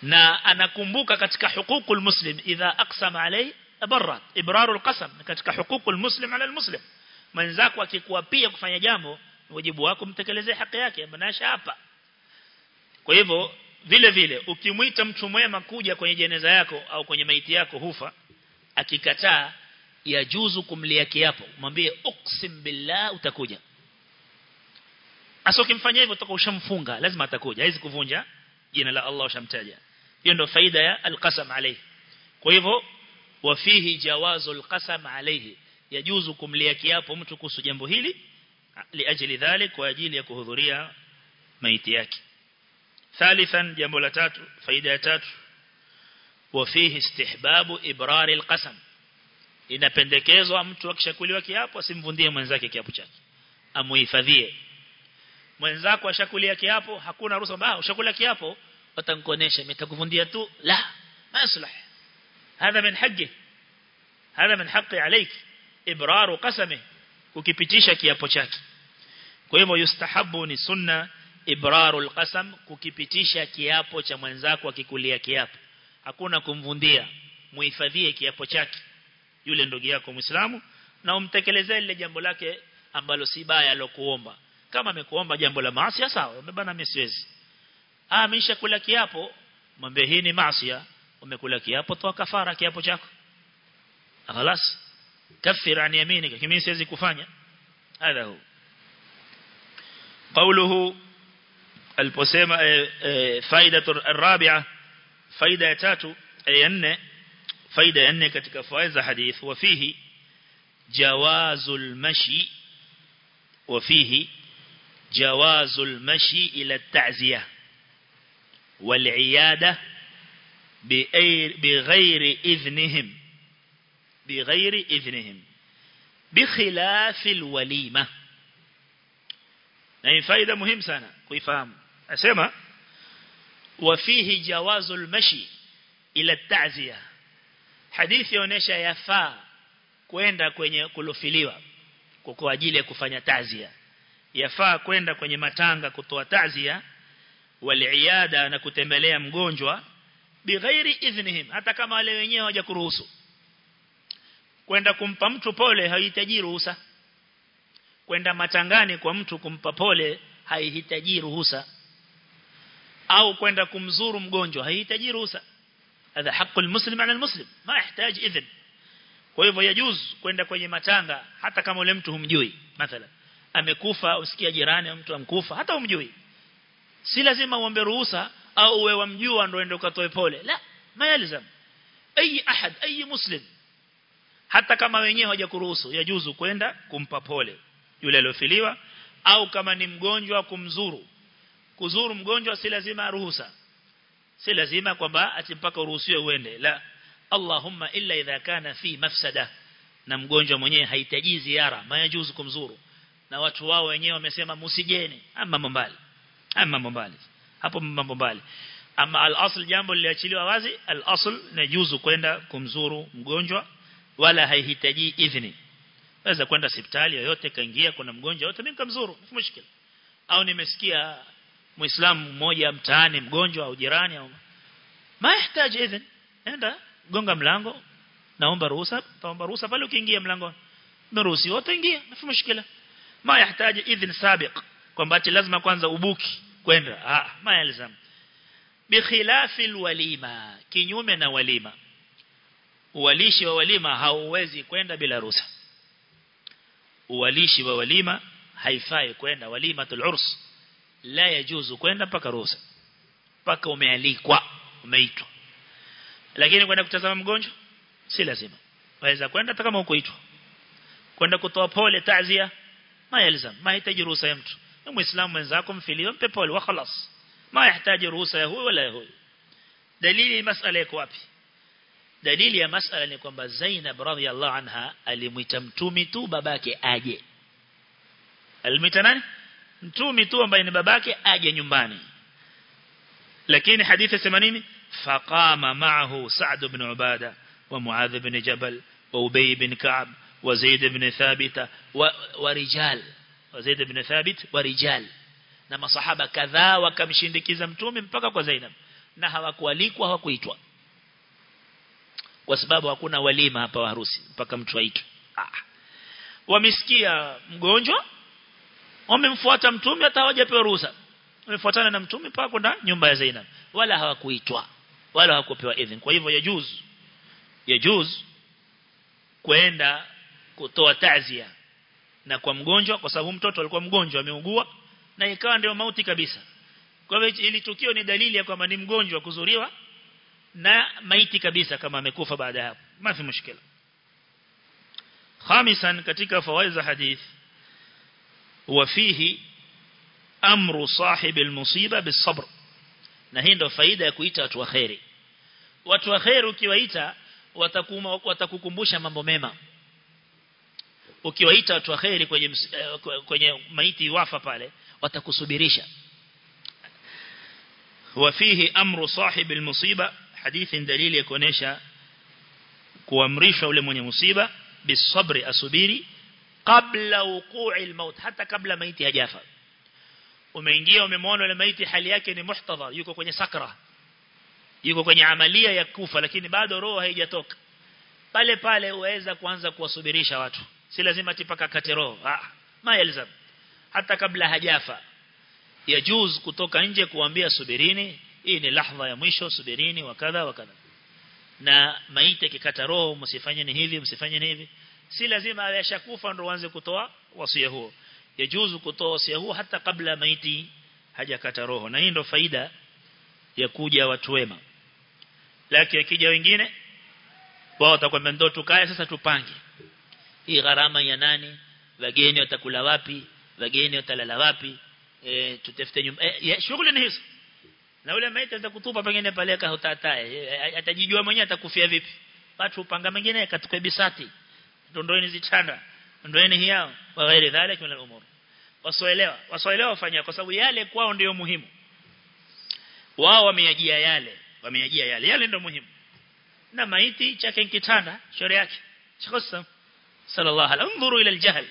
Na anakumbuka katika hukuku muslim idha aqsama alay abarat ibrarul qasam katika hukuku muslim ala muslim mwenzako akikuapia kufanya jambo wajibu wako mtekelezee haki yake manasha hapa. Kwa hivyo vile vile ukimwita mtu mwema kuja kwenye jeneza yako au kwenye maiti yako hufa akikataa yajuzu kumlia kiapo. Mwambie uksim billah utakuja. Asa ukimfanyia hivyo utakuwa ushamfunga lazima atakuja. Haizi kuvunja jina la Allah ushamtaja. Hiyo ndio faida ya alqasam alayhi. Kwa hivyo wafihi jawazu alqasam alayhi yajuzu kumlia kiapo mtu kuhusu jambo hili liajili dhalik kwa ajili ya kuhudhuria maiti yake ثالثا jambo la tatu faida ya tatu wafihi istihbabu ibrari alqasam inapendekezwa mtu akishakuliwa kiapo asimvundie mwenzake kiapo chake amuhifadhie mwenzako ashakulia kiapo hakuna ruhusa mbaya ushakula kiapo watankuonesha nitakuvundia tu la maslah هذا من حقه هذا من حقي عليك ibraru qasami kukipitisha kiapo chake kwa hivyo yustahabu ni sunna ibrarul qasam kukipitisha kiapo cha mwenzako akikulia kiapo hakuna kumvundia muhifadhie kiapo chake yule ndugu yako muislamu na umtekelezee lile jambo lake ambalo si baya alokuomba kama amekuomba jambo la maasi sawa umebana mimi siwezi ah misha kula kiapo mwambie hii ni maasi umekula kiapo toa kafara kiapo chako خلاص كفر عن يمينك. كمين سيزي كفانيا. هذا هو. قوله البسيمة فايدة الرابعة فايدة تاتو أي أن فايدة أن كتك فائزة حديث. وفيه جواز المشي وفيه جواز المشي إلى التعزية والعيادة بغير إذنهم. بغير إذنهم بخلاف الوليمة na faida muhimu sana kuifahamu asema وفيه جواز المشي إلى التعزية hadithi yaonesha yafaa kwenda kwenye kulufiliwa kwa ajili ya kufanya tazia yafaa kwenda kwenye matanga kutoa tazia waliiada na kutembelea mgonjwa bighairi idhnihim hata kama wale wenyewe hawaja kuruhusu kwenda kumpa mtu pole haihitaji ruhusa kwenda matangani kwa mtu kumpa pole haihitaji ruhusa au kwenda kumzuru mgonjwa haihitaji ruhusa هذا حق المسلم على المسلم ما يحتاج إذن kwa hivyo yajuz kwenda kwenye matanga hata kama ule mtu humjui mathala amekufa usikia jirani mtu amkufa hata humjui si lazima uombe ruhusa au uwe wamjua ndio ende ukatoe pole la ma yalzam ayi ahad ayi muslim hata kama wenyewe hawajakuruhusu yajuzu kwenda kumpa pole yule aliyofiliwa au kama ni mgonjwa kumzuru. Kuzuru mgonjwa si lazima ruhusa. Si lazima kwamba ati mpaka uruhusiwe uende. La Allahumma illa idha kana fi mafsada. Na mgonjwa mwenyewe hahitaji ziara mayajuzu kumzuru. Na watu wao wenyewe wamesema musijeni. Ama mambo mbali. Ama mambo mbali. Hapo mambo mbali. Ama al-asl jambo liliachiliwa wazi al-asl najuzu kwenda kumzuru mgonjwa wala haihitaji idhini. Naweza kwenda hospitali yoyote kaingia kuna mgonjwa yote mimi nikamzuru si au nimesikia muislamu mmoja mtaani mgonjwa au jirani au mahitaji idhini? Enda gonga mlango naomba ruhusa taomba ruhusa pale ukiingia mlango naruhusi wote ingia nafi mushkila. Ma yahitaji idhini sabiq? Kwamba ati lazima kwanza ubuki kwenda. Ah ma yalzam. Bikhilafi walima kinyume na walima uwalishi wa walima hauwezi kwenda bila ruhusa. Uwalishi wa walima haifai kwenda. Walimatul urs la yajuzu kwenda paka ruhusa. Paka umealikwa umeitwa. Lakini kwenda kutazama mgonjwa si lazima. Waweza kwenda hata kama ukuitwa kwenda kutoa pole taazia ma yalzam ma hitaji ruhusa ya mtu. Muislamu mwenzako mfilio mpe pole wa khalas. Ma yahitaji ruhusa ya huyo wala ya huyo dalili masala iko wapi dalili ya masala ni kwamba Zainab radhiallahu anha alimuita mtumi tu babake aje. Alimuita nani? Mtumi tu ambaye ni babake aje nyumbani. Lakini hadithi sema nini? Faqama ma'ahu Sa'd ibn Ubada wa Muadh ibn Jabal wa Ubay ibn Ka'b wa Zaid ibn Thabit wa, wa rijal. Wa Zaid ibn Thabit wa rijal. Na masahaba kadhaa wakamshindikiza mtume mpaka kwa Zainab. Na hawakualikwa hawakuitwa kwa sababu hakuna walima hapa wa harusi mpaka mtu aitwe. Ah. wamesikia mgonjwa wamemfuata mtume hata hawajapewa ruhusa. Wamefuatana na mtume mpaka kwenda nyumba ya Zainab. Wala hawakuitwa wala hawakupewa idhini kwa hivyo yajuz yajuz kwenda kutoa tazia na kwa mgonjwa kwa sababu mtoto alikuwa mgonjwa ameugua na ikawa ndio mauti kabisa. Kwa hivyo ili tukio ni dalili ya kwamba ni mgonjwa kuzuriwa na maiti kabisa kama amekufa baada ya hapo mafi mushkila khamisan katika fawaid za hadith وفيه amru sahibi almusiba bisabr na hii ndio faida ya kuita watu waheri watu waheri ukiwaita watakuma watakukumbusha mambo mema ukiwaita watu waheri kwenye kwenye maiti wafa pale watakusubirisha وفيه امر صاحب المصيبه hadithi dalili ya kuonesha kuamrishwa ule mwenye musiba bisabri asubiri kabla wuku'i almaut hata kabla maiti hajafa. Umeingia umemwona yule maiti hali yake ni muhtadhar yuko kwenye sakra yuko kwenye amalia ya kufa lakini bado roho haijatoka. Pale pale uweza kuanza kuwasubirisha watu. Si lazima tipaka kate roho. Ah ma yalzam. Hata kabla hajafa. Yajuz kutoka nje kuambia subirini hii ni lahza ya mwisho subirini wakadha wakadha na maiti kikata roho msifanye ni hivi msifanye ni hivi. Si lazima ashakufa ndo uanze kutoa wasia huo. Yajuzu kutoa wasia huo hata kabla maiti hajakata roho. Na hii ndo faida ya kuja watu wema. Lakini akija wengine wao watakwambia ndo tukae sasa tupange. Hii gharama ya nani? Wageni watakula wapi? Wageni watalala wapi? E, tutafute nyumba. E, shughuli ni hizo na ule maiti atakutupa pengine pale kahutatae atajijua mwenyewe atakufia vipi watu upanga mengine katupe bisati ndondoeni zitanda ndondoeni hiyo wa ghairi dhalik min al-umur wasoelewa wasoelewa wafanya kwa sababu yale kwao ndio muhimu wao wameyajia yale wameyajia yale yale ndio muhimu na maiti chake kitanda shauri yake shikosam sallallahu alaihi انظروا الى الجهل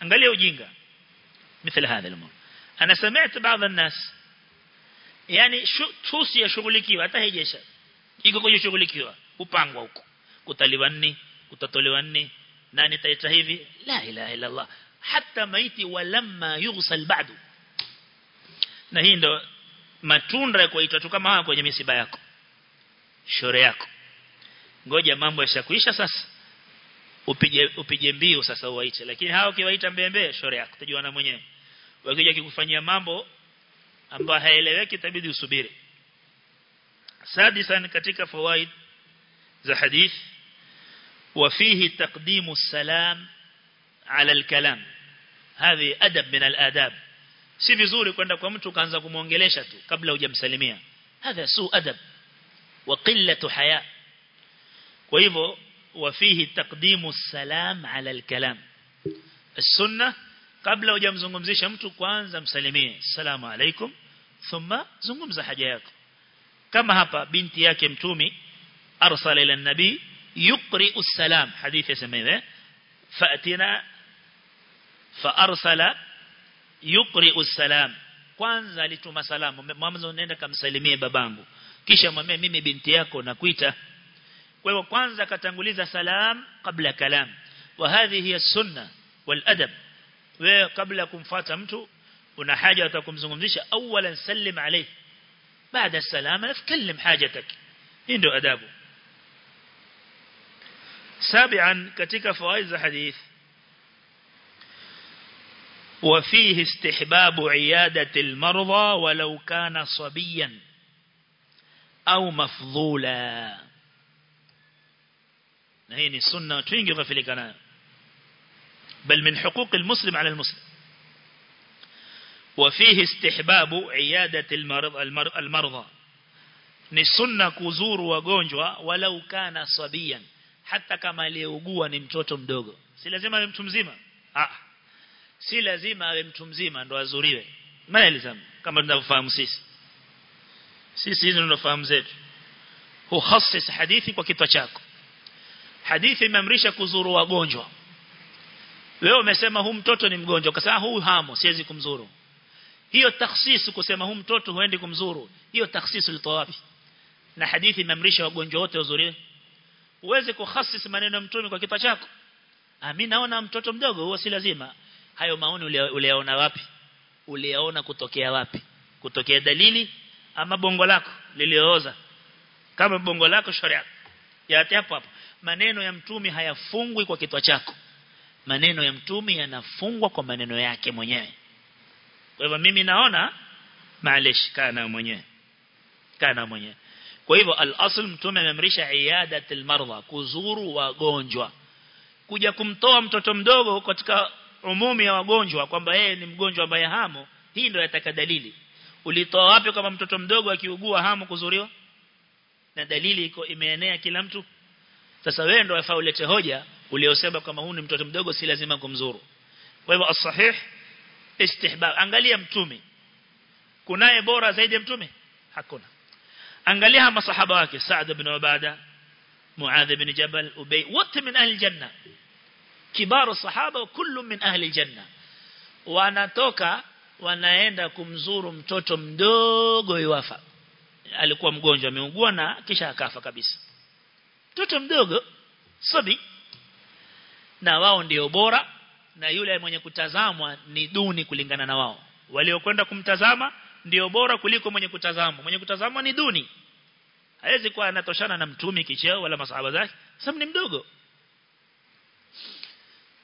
angalia ujinga مثل هذا الامر انا سمعت بعض الناس yani tusi yashughulikiwa hata hejesha iko kwenye shughulikiwa. Upangwa huko. Kutaliwa nne kutatolewa nne nani taita hivi? La ilaha illa allah hata maiti walamma yughsal ba'du. Na hii ndo matunda ya kuitwa tu kama kwenye misiba yako. Shore yako. Ngoja mambo yashakuisha sasa. Upige upige mbio sasa uwaite. Lakini hao kiwaita mbembe shore yako. Utajiona mwenyewe. Wakija kikufanyia mambo ambayo haeleweki itabidi usubiri sadisan katika fawaid za hadith وفيه تقديم السلام على الكلام هذه أدب من الآداب si vizuri kwenda kwa mtu kaanza kumuongelesha tu kabla hujamsalimia hadha su adab wa qillatu haya kwa hivyo وفيه تقديم السلام على الكلام السنة kabla hujamzungumzisha mtu kwanza msalimie. Salamu alaikum. Thumma zungumza haja yako. Kama hapa binti yake mtumi arsala ila nabii yukri usalam hadithi yasemewe eh? faatina faarsala yukri usalam kwanza alituma salamu. Mwanzo nenda kamsalimie babangu. Kisha mwambie mimi binti yako nakuita. Kwa hiyo kwanza katanguliza salam kabla kalam. Wa hadhi hiya sunna wal adab. Wewe kabla kumfuata mtu una haja utakumzungumzisha awalan sallim alayhi baada salama tkallim hajatak hii ndio adabu سابعا كتك فوائد الحديث وفيه استحباب عيادة المرضى ولو كان صبيا أو مفضولا هذه السنة توينجي غفلكنا بل من حقوق المسلم على المسلم وفيه استحباب عيادة المرض المرضى ni sunna kuzuru wagonjwa walau kana sabiyan hata kama aliyeugua ni mtoto mdogo si lazima awe mtu mzima ah si lazima awe mtu mzima ndo azuriwe maelezam kama tunavyofahamu sisi sisi hizo tunafahamu zetu huhassis hadithi kwa kichwa chako hadithi imeamrisha kuzuru wagonjwa wewe umesema huu mtoto ni mgonjwa ukasema huu hamo siwezi kumzuru. Hiyo takhsis kusema huu mtoto huendi kumzuru hiyo takhsis ilitoa na hadithi imeamrisha wagonjwa wote wazuriwe uweze kuhasis maneno ya mtume kwa kipa chako. Ah mimi naona mtoto mdogo huo si lazima. Hayo maoni uliyaona wapi? Uliyaona kutokea wapi? Kutokea dalili ama bongo lako lilioza kama bongo lako sharia. Hapo hapo. Maneno ya mtume hayafungwi kwa kitwa chako maneno ya mtume yanafungwa kwa maneno yake mwenyewe. Kwa hivyo mimi naona maalesh kana mwenyewe. Kana mwenyewe. Kwa hivyo al-asl mtume amemrisha iadatul marwa kuzuru wagonjwa. Kuja kumtoa mtoto mdogo katika umumi ya wagonjwa kwamba yeye ni mgonjwa ambaye hamo hii ndio yataka dalili. Ulitoa wapi kama mtoto mdogo akiugua hamo kuzuriwa? Na dalili iko imeenea kila mtu. Sasa wewe ndio wafaa ulete hoja uliosema kama huu ni mtoto mdogo si lazima kumzuru. Kwa hivyo as-sahih istihbab. Angalia mtume. Kunaye bora zaidi ya mtume? Hakuna. Angalia masahaba wake Sa'd ibn Ubada Muadh ibn Jabal Ubay wote min ahli janna kibaru sahaba kullu min ahli janna wanatoka wanaenda kumzuru mtoto mdogo yuafa alikuwa mgonjwa ameugua na kisha akafa kabisa. Mtoto mdogo sabi na wao ndio bora na yule mwenye kutazamwa ni duni kulingana na wao. Waliokwenda kumtazama ndio bora kuliko mwenye kutazamwa. Mwenye kutazamwa ni duni. Hawezi kuwa anatoshana na mtumi kicheo wala masahaba zake sababu ni mdogo.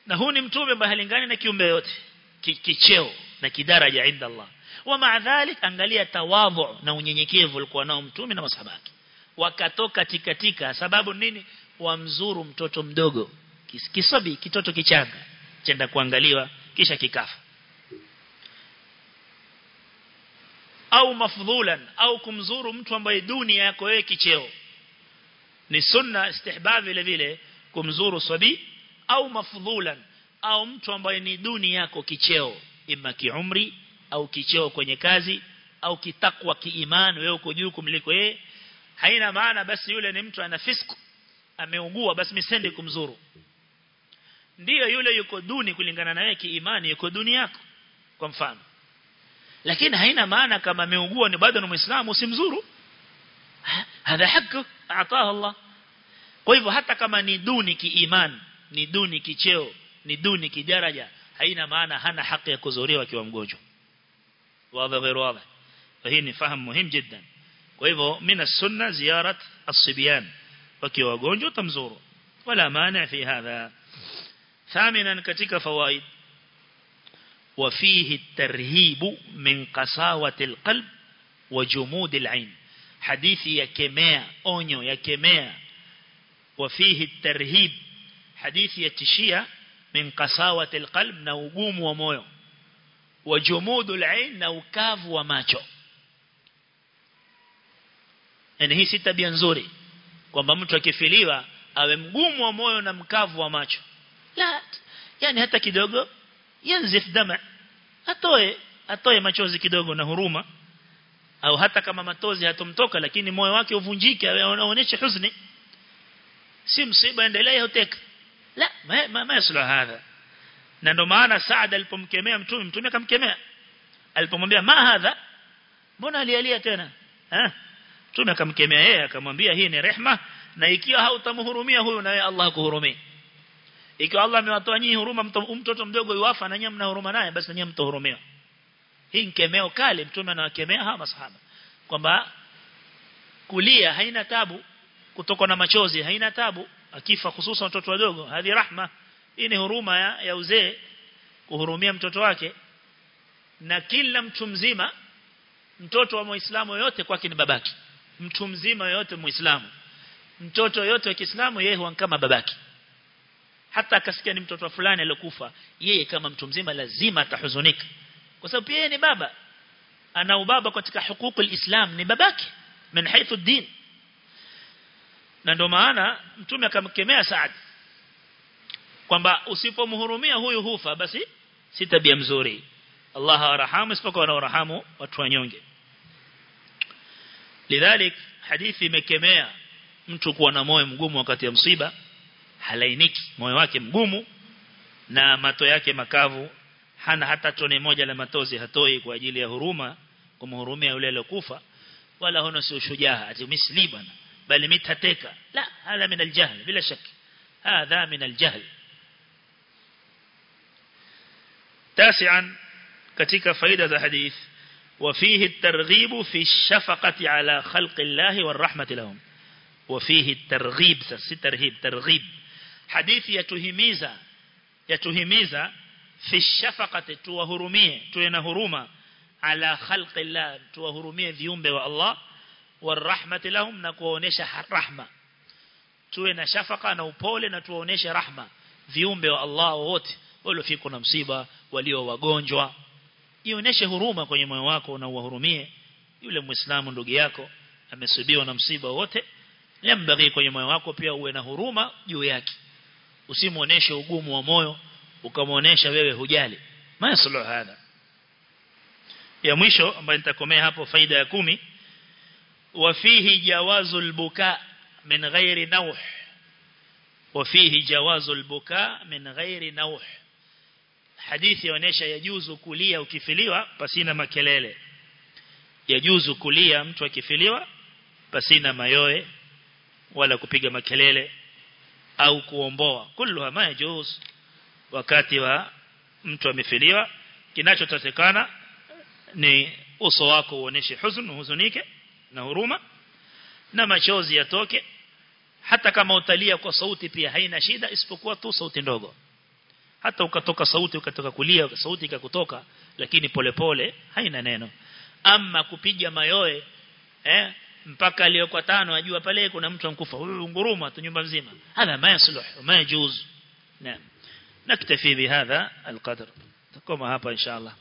Na huu ni mtume ambaye halingani na kiumbe yote kicheo na kidaraja inda Allah. Wa maadhalik angalia tawadhu na unyenyekevu alikuwa nao mtume na masahaba wake wakatoka tikatika sababu nini? Wamzuru mtoto mdogo kisabi kitoto kichanga chenda kuangaliwa kisha kikafa. Au mafdhulan au kumzuru mtu ambaye dunia yako wewe kicheo. Ni sunna istihbab vile vile kumzuru sabi au mafdhulan au mtu ambaye ni duni yako kicheo. Ima kiumri au kicheo kwenye kazi au kitakwa kiimani wewe uko juu kumliko yeye. Haina maana basi yule ni mtu ana fisku ameugua basi misende kumzuru ndio yule yuko duni kulingana na wewe kiimani yuko duni yako kwa mfano. Lakini haina maana kama ameugua ni bado ni muislamu usimzuru. Hadha haki ataha Allah. Kwa hivyo hata kama ni duni kiimani ni duni kicheo ni duni kijaraja haina maana hana haki ya kuzuriwa akiwa mgonjwa. Wadha ghairu wadha hii ni fahamu muhimu jiddan kwa hivyo mina sunna ziyarat as-sibyan. Wakiwa wagonjwa tamzuru wala maana fi hadha ثامنا katika fawaid وفيه الترهيب من قساوة القلب وجمود العين حديث يكمea onyo yakemea وفيه الترهيب حديث يتشيا من قساوة القلب na ugumu wa moyo وجمود العين na ukavu wa macho yani hii si tabia nzuri kwamba mtu akifiliwa awe mgumu wa moyo na mkavu wa macho la yani hata kidogo yanzif dama atoe atoe machozi kidogo na huruma. Au hata kama matozi hatomtoka lakini moyo wake uvunjike aonyeshe huzuni si msiba endelee huteka. La ma ma, ma yasla hadha. Na ndo maana Saad alipomkemea mtume mtume akamkemea. Alipomwambia ma hadha? Mbona alialia tena? Eh mtume akamkemea yeye akamwambia hii ni rehma na ikiwa hautamhurumia huyu na Allah akuhurumie ikiwa Allah amewatoa nyinyi huruma mtoto mdogo yuafa na nyinyi mna huruma naye basi nyinyi mtohurumia hii nkemeo kale mtume anawakemea hawa masahaba kwamba kulia haina tabu kutoka na machozi haina tabu akifa hususan watoto wadogo hadi rahma. Hii ni huruma ya, ya uzee kuhurumia mtoto wake. Na kila mtu mzima mtoto wa muislamu yote kwake ni babaki mtu mzima yote muislamu. Mtoto yote wa Kiislamu yeye huwa kama babaki hata akasikia ni mtoto fulani alikufa yeye kama mtu mzima lazima atahuzunika. Kwa sababu pia ni baba. Ana ubaba katika hukuku islam ni babake min haythu din na ndio maana mtume akamkemea Saad kwamba usipomhurumia huyu hufa basi si tabia mzuri. Allah arahamu isipokuwa anaorahamu watu wanyonge. Lidhalik hadithi imekemea mtu kuwa na moyo mgumu wakati ya msiba halainiki moyo wake mgumu na mato yake makavu hana hata tone moja la matozi hatoi kwa ajili ya huruma kumhurumia yule aliyokufa wala hono si ushujaa ati misli bwana bali mitateka la hala min aljahl bila shak hadha min aljahl تاسعا katika faida za hadith وفيه الترغيب في الشفقة على خلق الله والرحمة لهم وفيه الترغيب سي ترهيب ترغيب hadithi yatuhimiza yatuhimiza fi shafaqati tuwahurumie tuwe na huruma. Ala khalqillah tuwahurumie viumbe wa Allah warahmati lahum na kuwaonesha rahma. Tuwe na shafaka na upole na tuwaoneshe rahma. Viumbe wa Allah wote waliofikwa na msiba walio wagonjwa. Ioneshe huruma kwenye moyo wako na uwahurumie. Yule muislamu ndugu yako amesubiwa na msiba wote yambaghi kwenye moyo wako pia uwe na huruma juu yake usimuoneshe ugumu wa moyo ukamuonesha wewe hujali. Masulu hadha? Ya mwisho ambayo nitakomea hapo faida ya kumi. Wafihi jawazul buka min ghairi nawh. Wafihi jawazul buka min ghairi nauh hadithi yaonesha yajuzu kulia ukifiliwa pasina makelele. Yajuzu kulia mtu akifiliwa pasina mayoe wala kupiga makelele au kuomboa. Kullu ma yajuz. Wakati wa mtu amefiliwa kinachotatekana ni uso wako uoneshe huzun huzunike na huruma na machozi yatoke. Hata kama utalia kwa sauti pia haina shida isipokuwa tu sauti ndogo. Hata ukatoka sauti ukatoka kulia sauti ikakutoka lakini polepole pole, haina neno. Ama kupiga mayoe eh mpaka aliyokuwa tano ajua pale kuna mtu ankufa huyu nguruma tu nyumba nzima. Hadha ma yasluh ma yajuz. Naam. Naktafi bihadha alqadr. Takoma hapa inshallah